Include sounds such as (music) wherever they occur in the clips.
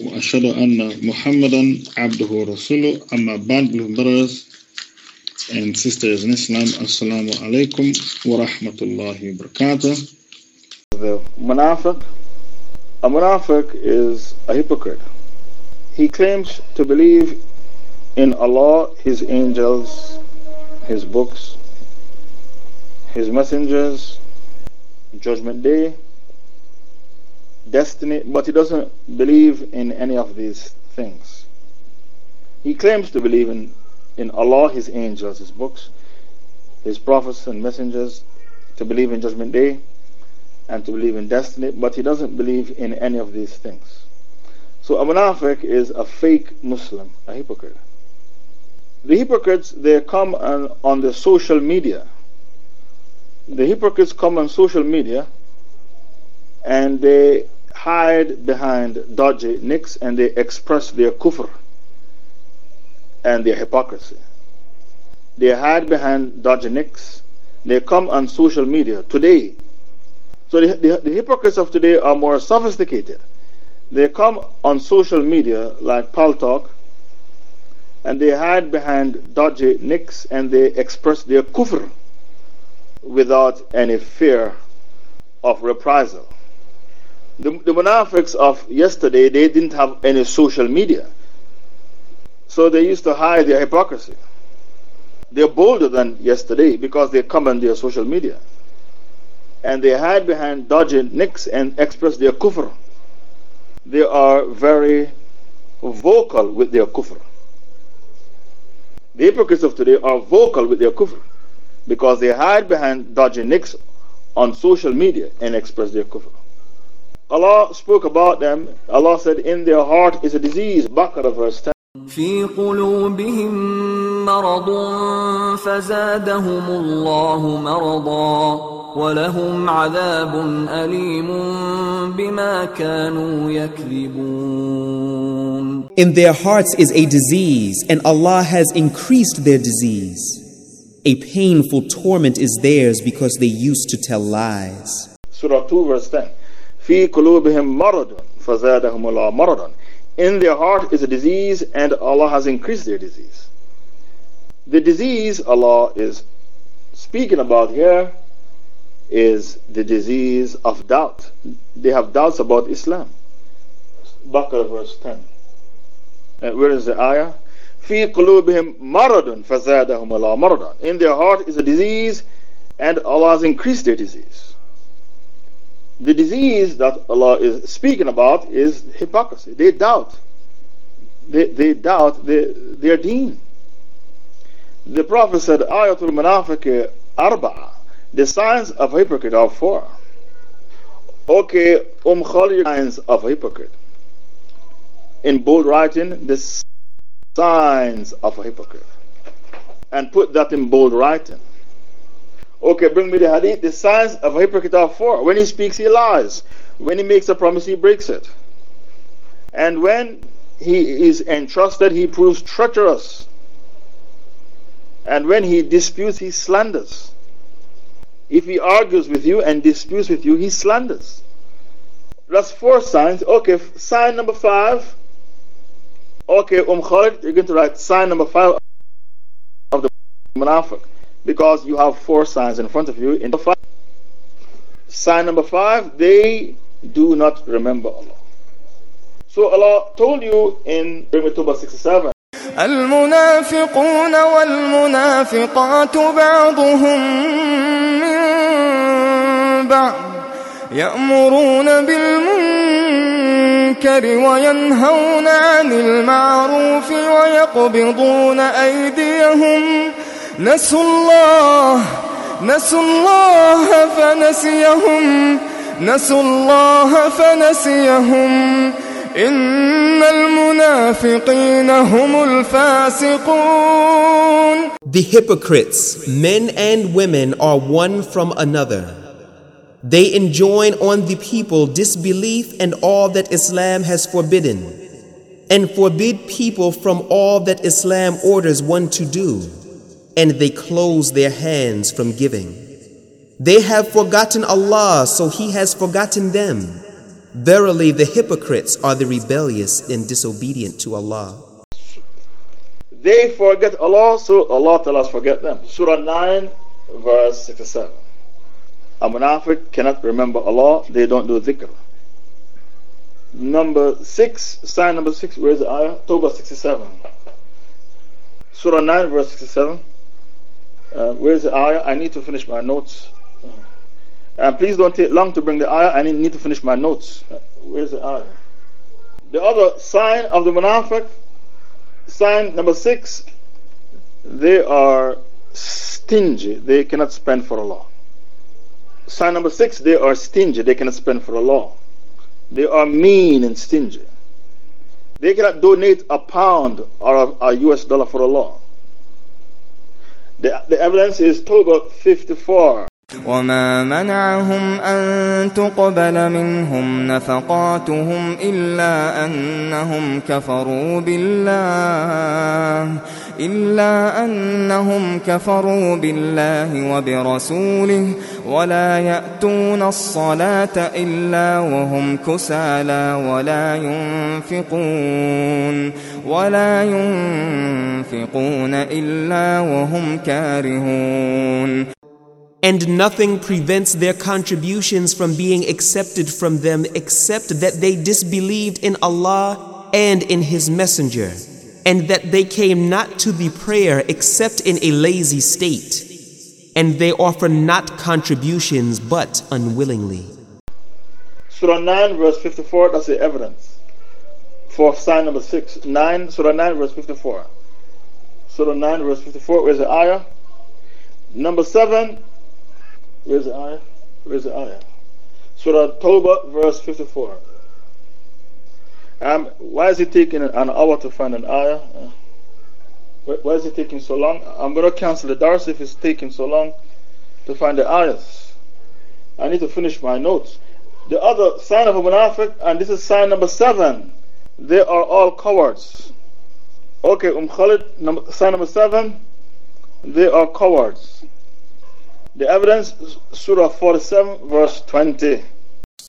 وأشهد أن محمدا عبده ورسوله أما بعد brothers and sisters in Islam Assalamu alaikum wa rahmatullahi wa barakatuh The munafiq a munafiq is a hypocrite he claims to believe in Allah his angels his books his messengers judgment day destiny, but he doesn't believe in any of these things. He claims to believe in, in Allah, His angels, His books, His prophets and messengers, to believe in Judgment Day, and to believe in destiny, but he doesn't believe in any of these things. So a munafiq is a fake Muslim, a hypocrite. The hypocrites, they come on, on the social media. The hypocrites come on social media and they hide behind dodgy nicks and they express their kufr and their hypocrisy. They hide behind dodgy nicks. They come on social media today. So the, the, the hypocrites of today are more sophisticated. They come on social media like Paltalk and they hide behind dodgy nicks and they express their kufr without any fear of reprisal. The, the Munafiqs of yesterday, they didn't have any social media. So they used to hide their hypocrisy. They're bolder than yesterday because they come on their social media. And they hide behind dodgy nicks and express their kufr. They are very vocal with their kufr. The hypocrites of today are vocal with their kufr because they hide behind dodgy nicks on social media and express their kufr. Allah spoke about them. Allah said, In their heart is a disease. Baqarah verse 10. في قلوبهم مرض فزادهم الله مرضا ولهم عذاب أليم بما كانوا يكذبون In their hearts is a disease, and Allah has increased their disease. A painful torment is theirs because they used to tell lies. Surah 2 verse 10. في قلوبهم مرض فزادهم الله مرضا In their heart is a disease and Allah has increased their disease. The disease Allah is speaking about here is the disease of doubt. They have doubts about Islam. Baqarah verse 10. Uh, where is the ayah? في قلوبهم مرض فزادهم الله مرضا In their heart is a disease and Allah has increased their disease. The disease that Allah is speaking about is hypocrisy. They doubt. They, they doubt their, their deen. The Prophet said, Ayatul Munafiq Arba'a. The signs of a hypocrite are four. Okay, Um Khalid, signs of a hypocrite. In bold writing, the signs of a hypocrite. And put that in bold writing. Okay, bring me the hadith. The signs of a hypocrite are four. When he speaks, he lies. When he makes a promise, he breaks it. And when he is entrusted, he proves treacherous. And when he disputes, he slanders. If he argues with you and disputes with you, he slanders. That's four signs. Okay, sign number five. Okay, Um Khalid, you're going to write sign number five of the Munafiq because you have four signs in front of you. In five, sign number five, they do not remember Allah. So Allah told you in Rimituba 67. المنافقون والمنافقات بعضهم من بعض يأمرون بالمنكر وينهون عن المعروف ويقبضون أيديهم نسوا الله نسوا الله فنسيهم نسوا الله فنسيهم إن المنافقين هم الفاسقون The hypocrites, men and women, are one from another. They enjoin on the people disbelief and all that Islam has forbidden, and forbid people from all that Islam orders one to do, and they close their hands from giving. They have forgotten Allah, so He has forgotten them. Verily, the hypocrites are the rebellious and disobedient to Allah. They forget Allah, so Allah us forget them. Surah 9, verse 67. A munafiq cannot remember Allah, they don't do dhikr. Number 6, sign number 6, where's the ayah? Tawbah 67. Surah 9, verse 67. Uh, where's the ayah? I need to finish my notes. And please don't take long to bring the ayah. I need to finish my notes. Uh, where's the ayah? The other sign of the munafiq, sign number six, they are stingy. They cannot spend for Allah. Sign number six, they are stingy. They cannot spend for Allah. They are mean and stingy. They cannot donate a pound or a, a US dollar for Allah. The, the evidence is Tawbah 54. وما منعهم أن تقبل منهم نفقاتهم إلا أنهم كفروا بالله إلا أنهم كفروا بالله وبرسوله ولا يأتون الصلاة إلا وهم كسالى ولا ينفقون ولا ينفقون إلا وهم كارهون And nothing prevents their contributions from being accepted from them except that they disbelieved in Allah and in His Messenger, and that they came not to the prayer except in a lazy state, and they offer not contributions but unwillingly. Surah 9, verse 54, that's the evidence for sign number 6. 9, Surah 9, verse 54. Surah 9, verse 54, where's the ayah? Number 7, Where's the ayah? Where's the ayah? Surah Tawbah, verse 54. Um, why is it taking an hour to find an ayah? Uh, why is it taking so long? I'm going to cancel the dars if it's taking so long to find the ayahs. I need to finish my notes. The other sign of a munafiq, and this is sign number seven, they are all cowards. Okay, Um Khalid, number, sign number seven, they are cowards. The evidence, Surah 47, verse 20.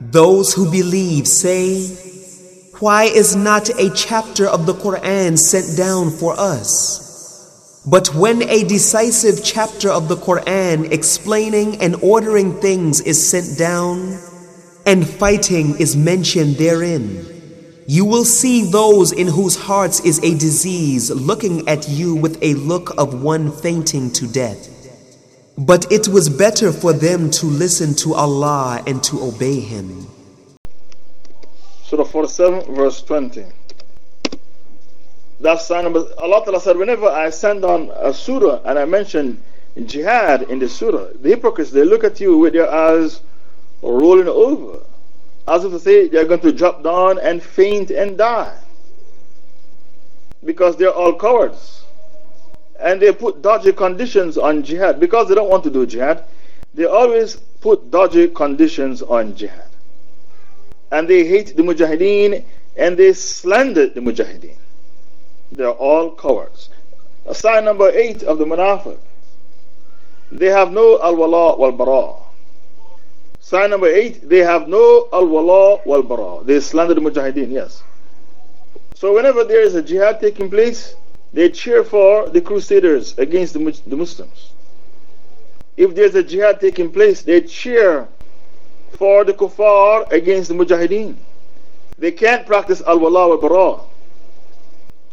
Those who believe say, Why is not a chapter of the Quran sent down for us? But when a decisive chapter of the Quran explaining and ordering things is sent down, and fighting is mentioned therein. You will see those in whose hearts is a disease looking at you with a look of one fainting to death. But it was better for them to listen to Allah and to obey Him. Surah 47, verse 20. That's sign number. Allah Ta'ala said, Whenever I send on a surah and I mention jihad in the surah, the hypocrites they look at you with their eyes rolling over. As if to say they're going to drop down and faint and die. Because they're all cowards. And they put dodgy conditions on jihad. Because they don't want to do jihad, they always put dodgy conditions on jihad. And they hate the mujahideen and they slander the mujahideen. They're all cowards. Sign number eight of the munafiq. They have no al-wala wal-bara. Sign number eight, they have no al wala wal bara. They slander the mujahideen, yes. So, whenever there is a jihad taking place, they cheer for the crusaders against the, the Muslims. If there's a jihad taking place, they cheer for the kuffar against the mujahideen. They can't practice al-wala wa bara.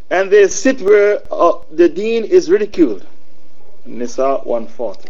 And they sit where uh, the deen is ridiculed. Nisa 140.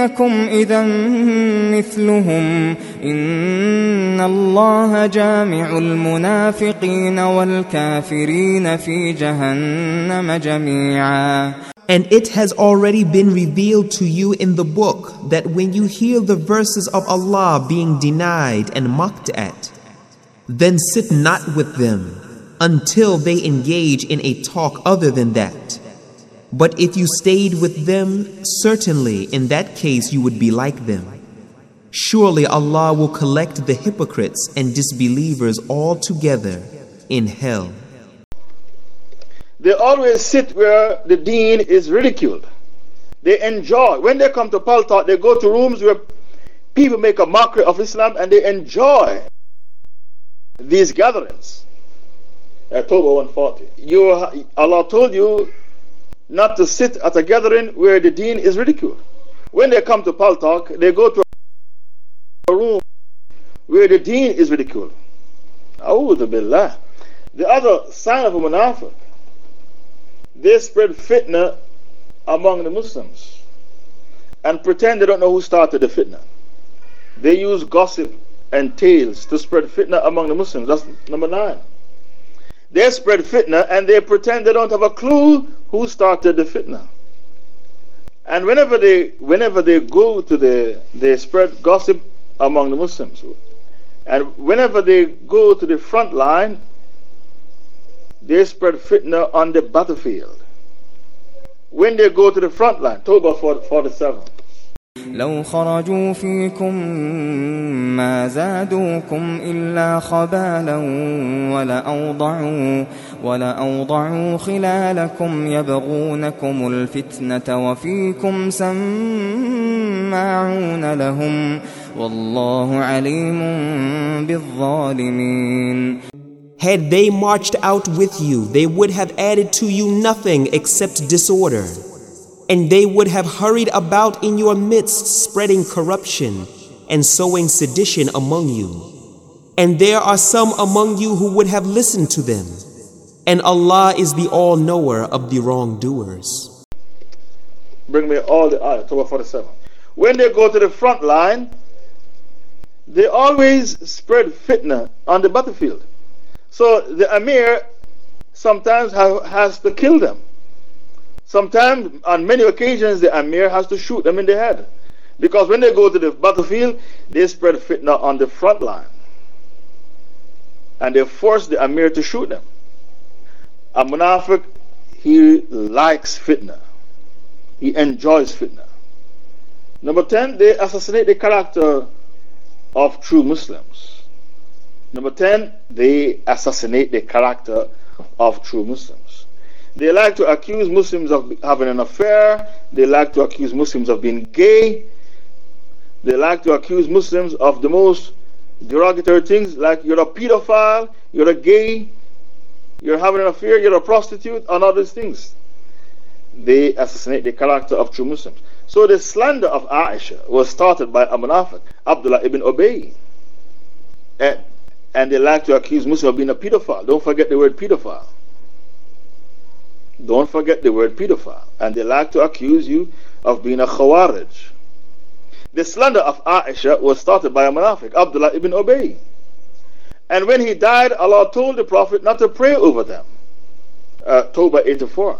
إنكم إذا مثلهم إن الله جامع المنافقين والكافرين في جهنم جميعا And it has already been revealed to you in the book that when you hear the verses of Allah being denied and mocked at, then sit not with them until they engage in a talk other than that. But if you stayed with them, certainly in that case you would be like them. Surely Allah will collect the hypocrites and disbelievers all together in hell. They always sit where the deen is ridiculed. They enjoy. When they come to Paltalk, they go to rooms where people make a mockery of Islam and they enjoy these gatherings. October 140. You, Allah told you not to sit at a gathering where the deen is ridiculed. When they come to Paltalk, they go to a room where the deen is ridiculed. A'udhu billah. The other sign of a munafiq, they spread fitna among the Muslims and pretend they don't know who started the fitna. They use gossip and tales to spread fitna among the Muslims. That's number nine. They spread fitna and they pretend they don't have a clue who started the fitna. And whenever they, whenever they go to the, they spread gossip among the Muslims. And whenever they go to the front line, they spread fitna on the battlefield. When they go to the front line, Tawbah 47. لو خرجوا فيكم ما زادوكم إلا خبالا ولأوضعوا, ولأوضعوا خلالكم يبغونكم الفتنة وفيكم سماعون لهم والله عليم بالظالمين Had they marched out with you, they would have added to you nothing except disorder. And they would have hurried about in your midst, spreading corruption and sowing sedition among you. And there are some among you who would have listened to them. And Allah is the all knower of the wrongdoers. Bring me all the ayah, 47. When they go to the front line, they always spread fitna on the battlefield. So the Amir sometimes has to kill them. Sometimes, on many occasions, the Amir has to shoot them in the head. Because when they go to the battlefield, they spread fitna on the front line. And they force the Amir to shoot them. A munafiq, he likes fitna. He enjoys fitna. Number 10, they assassinate the character of true Muslims. Number 10, they assassinate the character of true Muslims. They like to accuse Muslims of having an affair. They like to accuse Muslims of being gay. They like to accuse Muslims of the most derogatory things like you're a pedophile, you're a gay, you're having an affair, you're a prostitute, and all these things. They assassinate the character of true Muslims. So the slander of Aisha was started by a munafiq, Abdullah ibn Ubay. And, and they like to accuse Muslims of being a pedophile. Don't forget the word pedophile. Don't forget the word pedophile. And they like to accuse you of being a Khawarij. The slander of Aisha was started by a Munafiq, Abdullah ibn Ubay, And when he died, Allah told the Prophet not to pray over them. Uh, 84.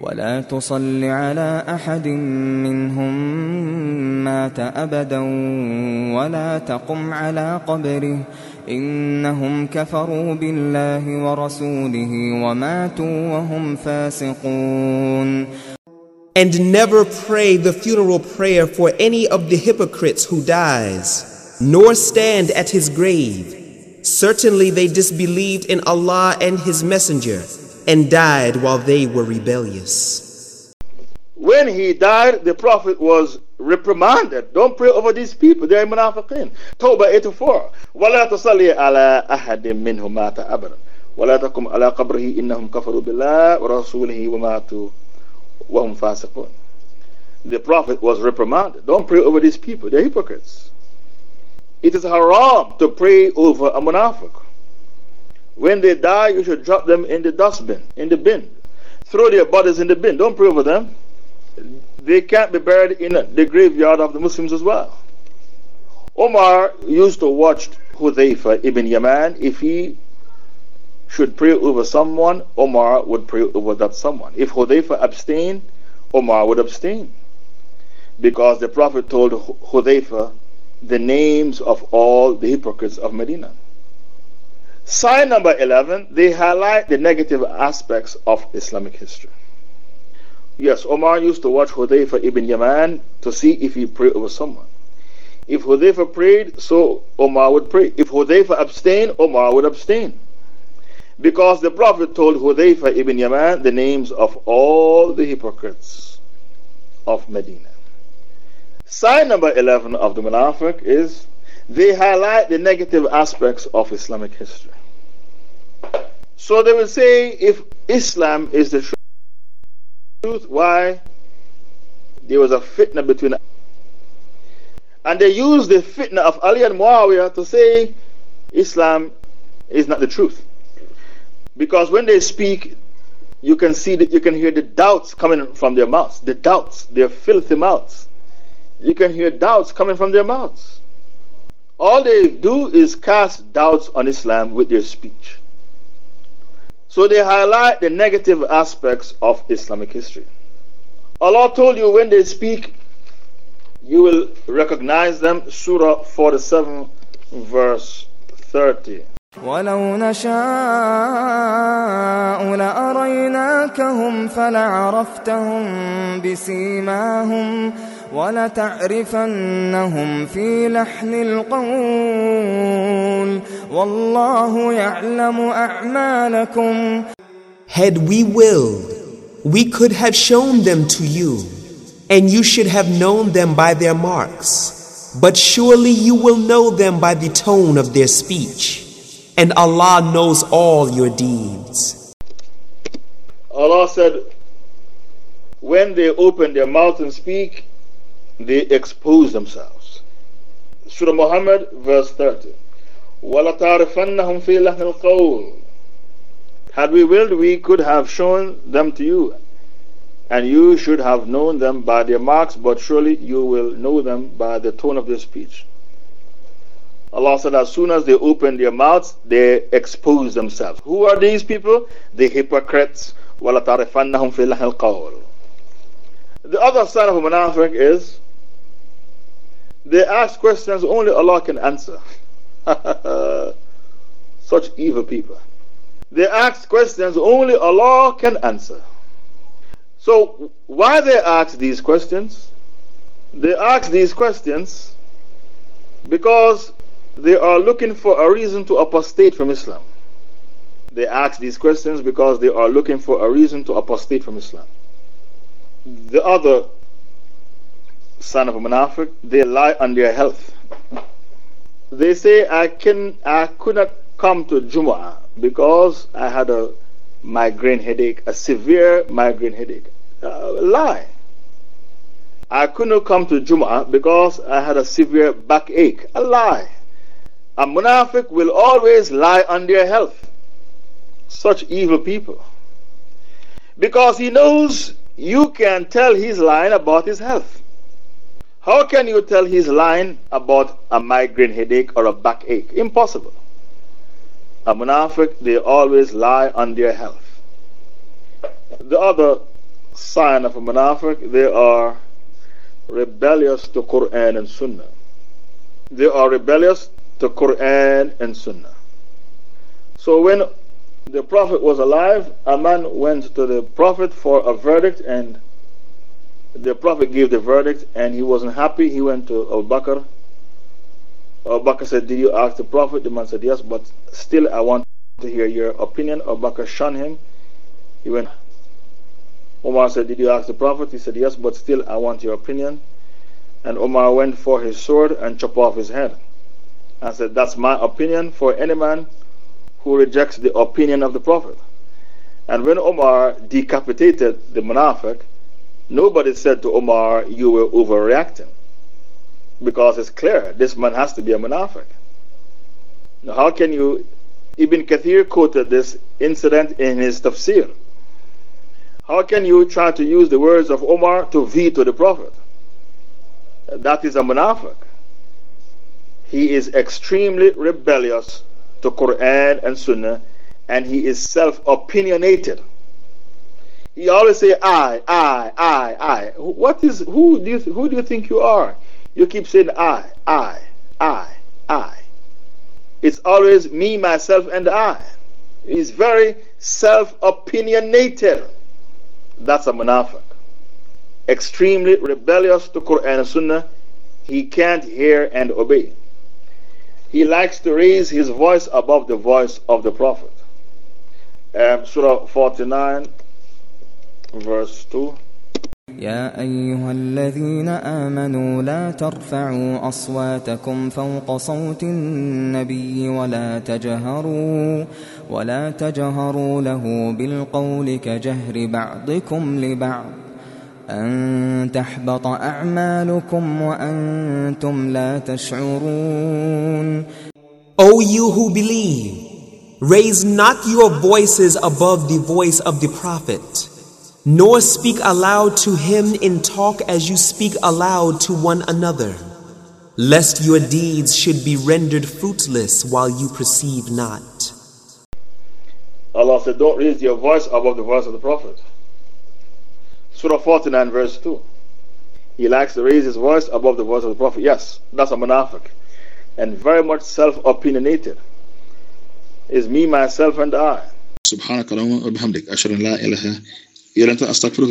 ولا تصل على أحد منهم مات أبدا ولا تقم على قبره إنهم كفروا بالله ورسوله وماتوا وهم فاسقون And never pray the funeral prayer for any of the hypocrites who dies, nor stand at his grave. Certainly they disbelieved in Allah and His Messenger and died while they were rebellious. when he died, the Prophet was reprimanded. Don't pray over these people. They are munafiqeen. Tawbah 84. وَلَا تَصَلِّي عَلَىٰ أَحَدٍ مِّنْهُمْ مَاتَ أَبَدًا وَلَا تَقُمْ عَلَىٰ قَبْرِهِ إِنَّهُمْ كَفَرُوا بِاللَّهِ وَرَسُولِهِ وَمَاتُوا وَهُمْ فَاسِقُونَ The Prophet was reprimanded. Don't pray over these people. They're hypocrites. It is haram to pray over a munafiq. When they die, you should drop them in the dustbin, in the bin. Throw their bodies in the bin. Don't pray over them. They can't be buried in the graveyard of the Muslims as well. Omar used to watch Hudhaifa ibn Yaman. If he should pray over someone, Omar would pray over that someone. If Hudhaifa abstained, Omar would abstain. Because the Prophet told Hudhaifa the names of all the hypocrites of Medina. Sign number 11, they highlight the negative aspects of Islamic history. Yes, Omar used to watch Hudayfa ibn Yaman to see if he prayed over someone. If Hudayfa prayed, so Omar would pray. If Hudayfa abstained, Omar would abstain. Because the Prophet told Hudayfa ibn Yaman the names of all the hypocrites of Medina. Sign number 11 of the Munafiq is they highlight the negative aspects of Islamic history. So they will say if Islam is the truth, why? There was a fitna between. And they use the fitna of Ali and Muawiyah to say Islam is not the truth. Because when they speak, you can see that you can hear the doubts coming from their mouths. The doubts, their filthy mouths. You can hear doubts coming from their mouths. All they do is cast doubts on Islam with their speech. So they highlight the negative aspects of Islamic history. Allah told you when they speak, you will recognize them. Surah 47, verse 30. ولو نشاء لأريناكهم فلعرفتهم بسيماهم ولتعرفنهم في لحن القول والله يعلم أعمالكم Had we willed, we could have shown them to you, and you should have known them by their marks. But surely you will know them by the tone of their speech, and Allah knows all your deeds. Allah said, When they open their mouth and speak, they expose themselves. Surah Muhammad, verse 30. وَلَتَعْرِفَنَّهُمْ فِي لَحْنِ الْقَوْلِ Had we willed, we could have shown them to you, and you should have known them by their marks, but surely you will know them by the tone of their speech. Allah said, as soon as they open their mouths, they expose themselves. Who are these people? The hypocrites. وَلَتَعْرِفَنَّهُمْ فِي لَحْنِ الْقَوْلِ The other side of a munafiq is they ask questions only Allah can answer. (laughs) Such evil people. They ask questions only Allah can answer. So, why they ask these questions? They ask these questions because they are looking for a reason to apostate from Islam. They ask these questions because they are looking for a reason to apostate from Islam. The other son of a munafiq, they lie on their health. They say, I, can, I could not come to Jumu'ah because I had a migraine headache, a severe migraine headache. Uh, lie. I could not come to Jumu'ah because I had a severe backache. A lie. A munafiq will always lie on their health. Such evil people. Because he knows you can tell he's lying about his health. How can you tell he's lying about a migraine headache or a backache? Impossible. A munafiq, they always lie on their health. The other sign of a munafiq, they are rebellious to Quran and Sunnah. They are rebellious to Quran and Sunnah. So when the Prophet was alive, a man went to the Prophet for a verdict and the Prophet gave the verdict and he wasn't happy. He went to Abu Bakr. Abu Bakr said, Did you ask the Prophet? The man said, Yes, but still I want to hear your opinion. Abu Bakr shunned him. He went. Omar said, Did you ask the Prophet? He said, Yes, but still I want your opinion. And Omar went for his sword and chopped off his head. And said, That's my opinion for any man who rejects the opinion of the Prophet. And when Omar decapitated the Munafiq, nobody said to Omar, You were overreacting. Because it's clear, this man has to be a Munafiq. Now, how can you? Ibn Kathir quoted this incident in his tafsir. How can you try to use the words of Omar to veto the Prophet? That is a munafiq. He is extremely rebellious to Quran and Sunnah and he is self opinionated. He always say I, I, I, I. What is who do you who do you think you are? You keep saying I, I, I, I. It's always me, myself, and I. He's very self opinionated. That's a munafiq. Extremely rebellious to Quran and Sunnah. He can't hear and obey. He likes to raise his voice above the voice of the Prophet. Um, Surah 49, verse 2. يا أيها الذين آمنوا لا ترفعوا أصواتكم فوق صوت النبي ولا تجهروا ولا تجهروا له بالقول كجهر بعضكم لبعض أن تحبط أعمالكم وأنتم لا تشعرون O you who believe, raise not your voices above the voice of the Prophet. nor speak aloud to him in talk as you speak aloud to one another, lest your deeds should be rendered fruitless while you perceive not. Allah said, Don't raise your voice above the voice of the Prophet. Surah 49, verse 2. He likes to raise his voice above the voice of the Prophet. Yes, that's a munafiq And very much self opinionated. Is me, myself, and I. سبحانك اللهم وبحمدك أشهد أن jeden ten Astagfirův